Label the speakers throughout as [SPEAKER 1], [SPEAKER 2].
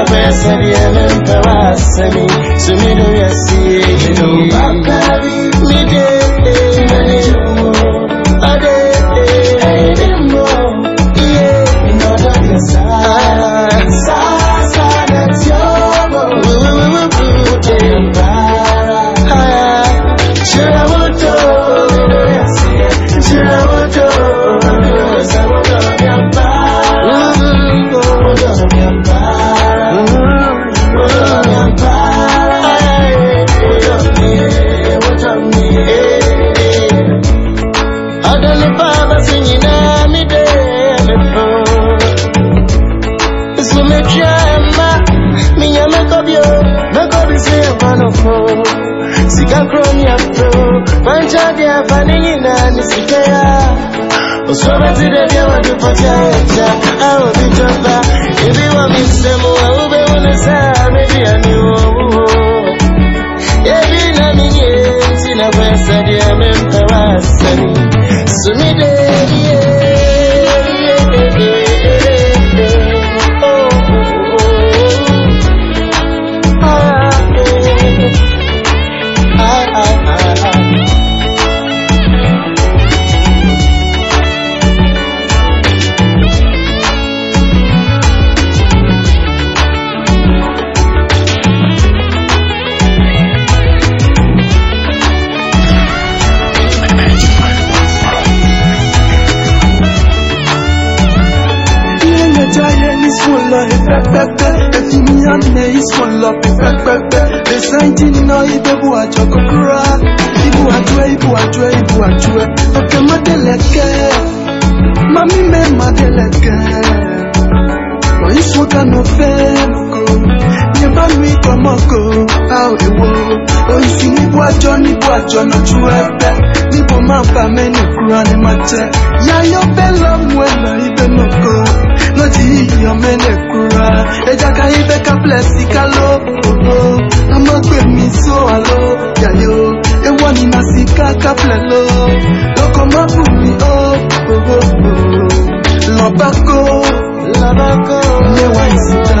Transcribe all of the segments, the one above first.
[SPEAKER 1] tina pesa diye mempe wasemi Sumido ya siye Mido Mide Osoma Zide Dia Wadupotia Echa Awo Bijoba Ibi wa misemu wa ube unesa Mebi aniwo Ebi
[SPEAKER 2] òdìwó oṣù níbo àjọ níbo àjọ lójú ẹgbẹ́. Níbo máa bà mí nìkúra ni máa jẹ. Yáyọ bẹ́ẹ̀ lọ́mú ẹ̀ lọ ibẹ̀ nìkó lọ́jì ìyàn mẹ́ nìkúra ẹja káyé bẹ́ẹ̀ ká sí ká ló. Òbó amágbèmí sọ àlọ́ yàyó ewọ́ ni màá sí ká ká bílẹ̀ lọ lọ́kọ̀ má bù mí ó òbó lọ́bàkó
[SPEAKER 1] lọ́bàkó
[SPEAKER 2] yẹ́wà ìsìta.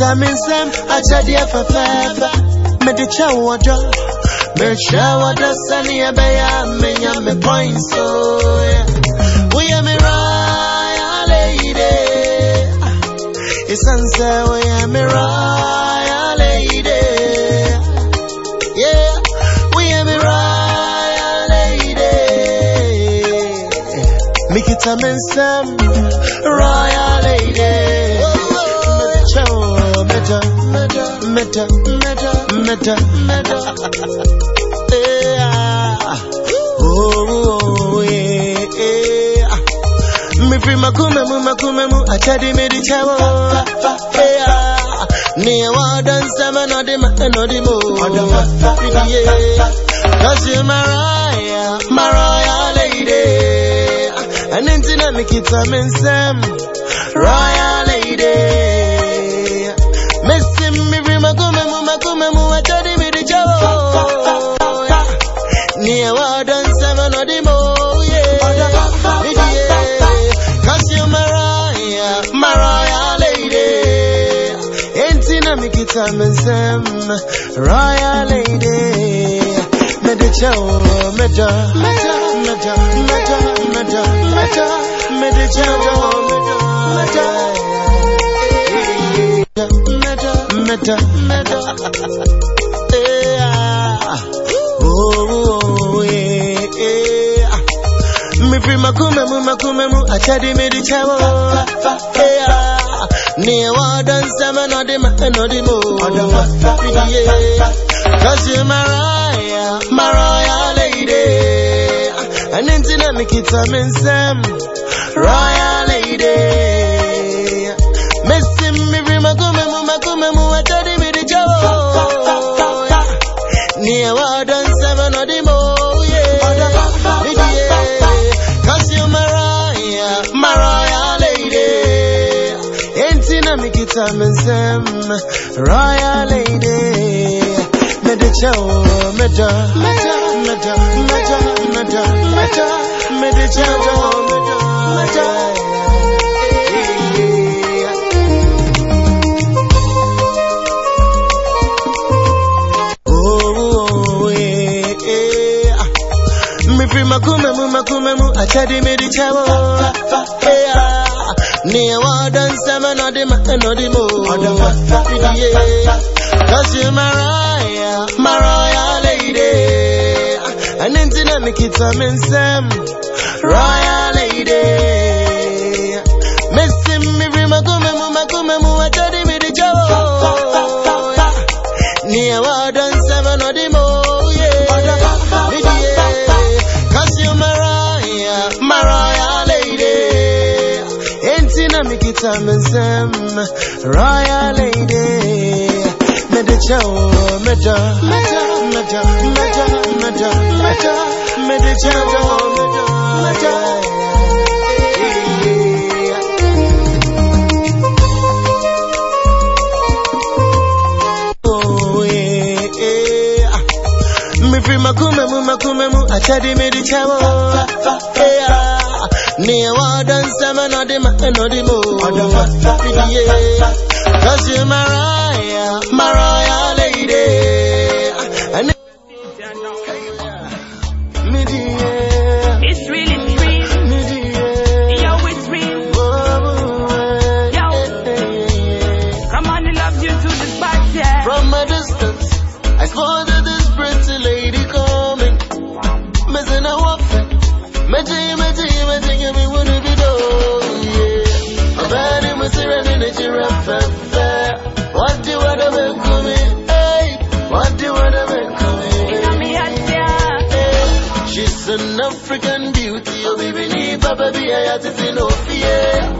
[SPEAKER 1] Mikita minsem achadia fafefe Mede cha wado Me cha wado sani ebeya Menya me points so yeah. Uye me raya lady. Isanse uye me raya lady. Yeah Uye me raya lady. Mikita minsem Raya meta meta meta. Eh, ah. oh, oh, meta eh, ah. mifiri makumemu makumemu atadimiri chawo eh, ah. newa dansama nodima enodimo kasi maraya maraya lady. Ɛne nti na mekita me nsɛm royal lady. Mensem Royal lady. Meda meda meda meda meda Mede chow meda Meda meda meda Yeah Oh yeah yeah me free makume mu makume mu achadi me di chawo yeah ni wa dan sama no di ma no di mo cause you Mariah Mariah lady. And intina me kita men sam royal lady Mensem Royal lady Mede chow meda Meda meda meda meda meda Mede chow meda meda Oh yeah yeah me free makume mu makume mu achadi me di chawo yeah ni wa dan sama no di ma no di mo yeah cause you Mariah Mariah lady. And intina me kita men sam royal lady. Messi me free makume mu makume mu achadi me di chawo ni Mikita Royal lady. Mede chow, meda, meda, meda, meda, meda, meda, mede chow, meda, meda. Oh yeah, yeah. Me free makume mu makume mu achadi me di yeah ni wa dan sama no di ma no di mo cause you Mariah Mariah papa be a yat if you know fear.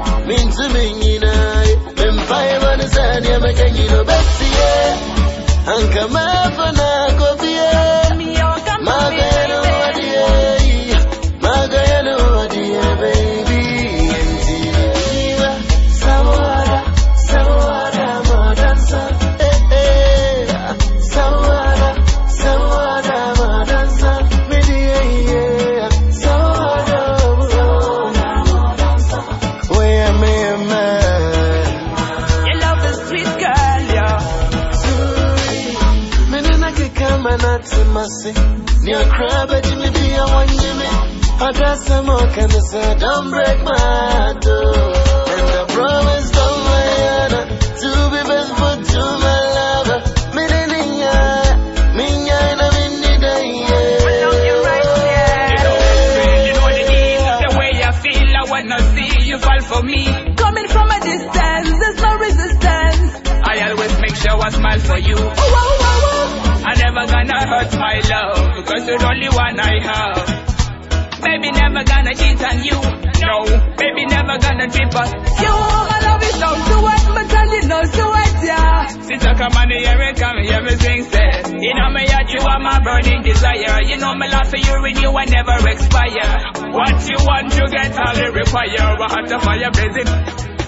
[SPEAKER 3] Baby
[SPEAKER 4] never gonna cheat on you. No, baby never gonna trip on
[SPEAKER 3] You, my love is so sweet, but tell you no sweat, yeah.
[SPEAKER 4] Since I come on the air and come here, everything said. You know me at you are my burning desire. You know me love for you renew and never expire. What you want you get all you require. A hot fire blazing.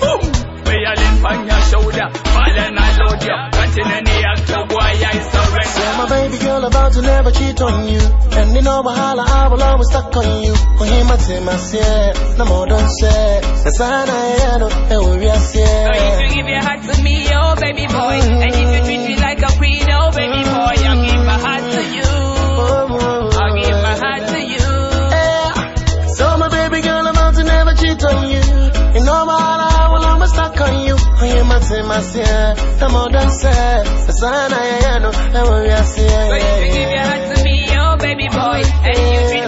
[SPEAKER 4] Boom! On your shoulder, falling load you. Continue the act to boy I surrender.
[SPEAKER 1] Yeah, my baby girl about to never cheat on you. And you know wahala, I will always stuck on you. For him, I say my say, no more don't say. The sign I know, and we are
[SPEAKER 4] Oh, if you give your heart to me, oh baby boy, and if you treat me like a queen, oh baby boy, I'll give my heart to you.
[SPEAKER 1] Say no more don't say. The know, and we
[SPEAKER 4] you give your heart to me, oh baby boy, and you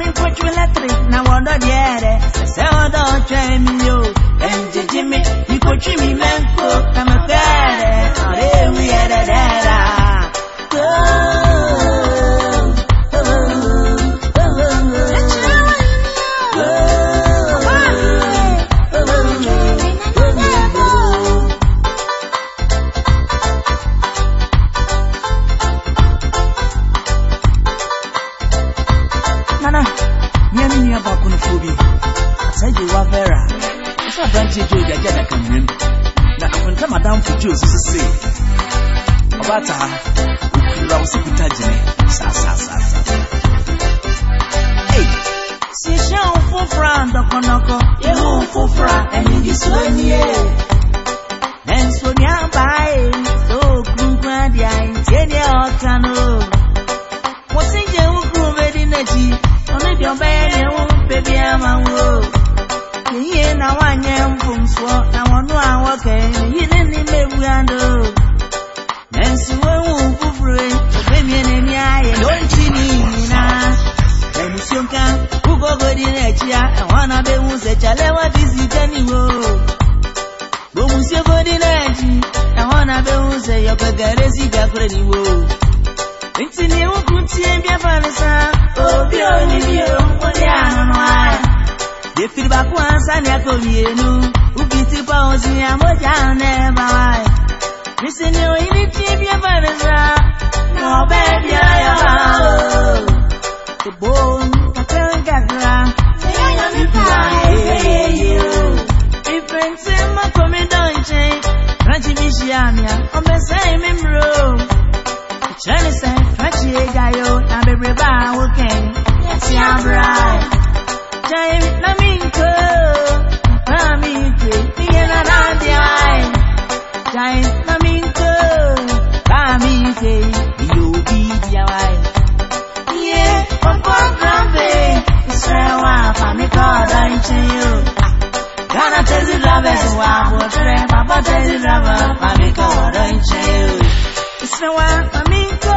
[SPEAKER 4] mi kuchu electric na wodo diere se odo chemi yo enjejimi ikochi mi menko kama sɛ aberanteɛ gye ogya gya
[SPEAKER 1] daka nwam na akonta madamfo gye osi sese ɔbaataa okura wo sɛ kuta gyene saasaasasa sisi ahofofra ndɔkɔndɔkɔ yehofofra ɛnidiso nie ɛnsoni abae
[SPEAKER 5] sɛ okunkun adeɛ tie deɛ ɔka no wɔsi gye ho kurom edi n'akyi ɔno deɛ ɔbɛyɛ deɛ ho mpɛ bi ama wo ihe na nwanyị mbụ mfụọ na ọnụ nwoke yine n'ime egwu ya ndo mensiwenwu kwufure obemie na-eme ahịa n'onchi n'ihi na emusionka ugogodi na-echi ya. Enwana benwu zechalewa bizite n'iwo gomusiogodi na-eji enwana benwu ze yogogarezi gakwere n'iwo ntị na-ewu kwutie mbịa falisa obi onimi onye ahụ n'ahịa Defilba kwa sani akomienu Ukiti pa ozi ya moja nebawai Misi ni oili tibia bareza No baby ayo hao Ebo kakwe gagra Eyo mi pa eyo Ifensi makomi donche Ranchi bishiamia Omese imimro Chenise Ranchi egayo Na bebreba wuken Yeti abrai shine with na minko Na minko Me and a nadia Shine with na minko Na minko You be the wife Yeah, papa grande Israel wa pa
[SPEAKER 6] mi koda inche yo Gana tezi drabe Wa potre papa tezi drabe Pa mi koda inche yo Israel wa pa minko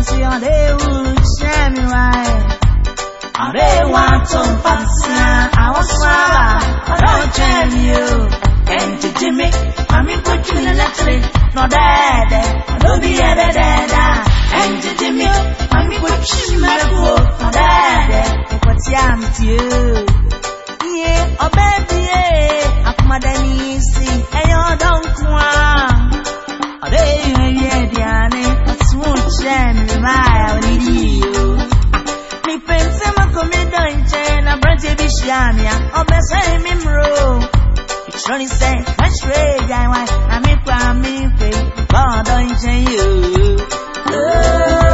[SPEAKER 6] Israel wa pa minko
[SPEAKER 5] to fancy, I was swallow, I don't tell you. And to Jimmy, I'm in good in the letter, no dad, no be a dad. And to Jimmy, I'm in good in my book, no dad, what's yam to you? Yeah, oh baby, yeah, I'm madani, see, and you don't want. Oh, they, yeah, Diane, what's one chan, my, bishiania obese mi mro. Ichoni say catch ray jai wai na mi kwa mi pe God donche you
[SPEAKER 2] oh.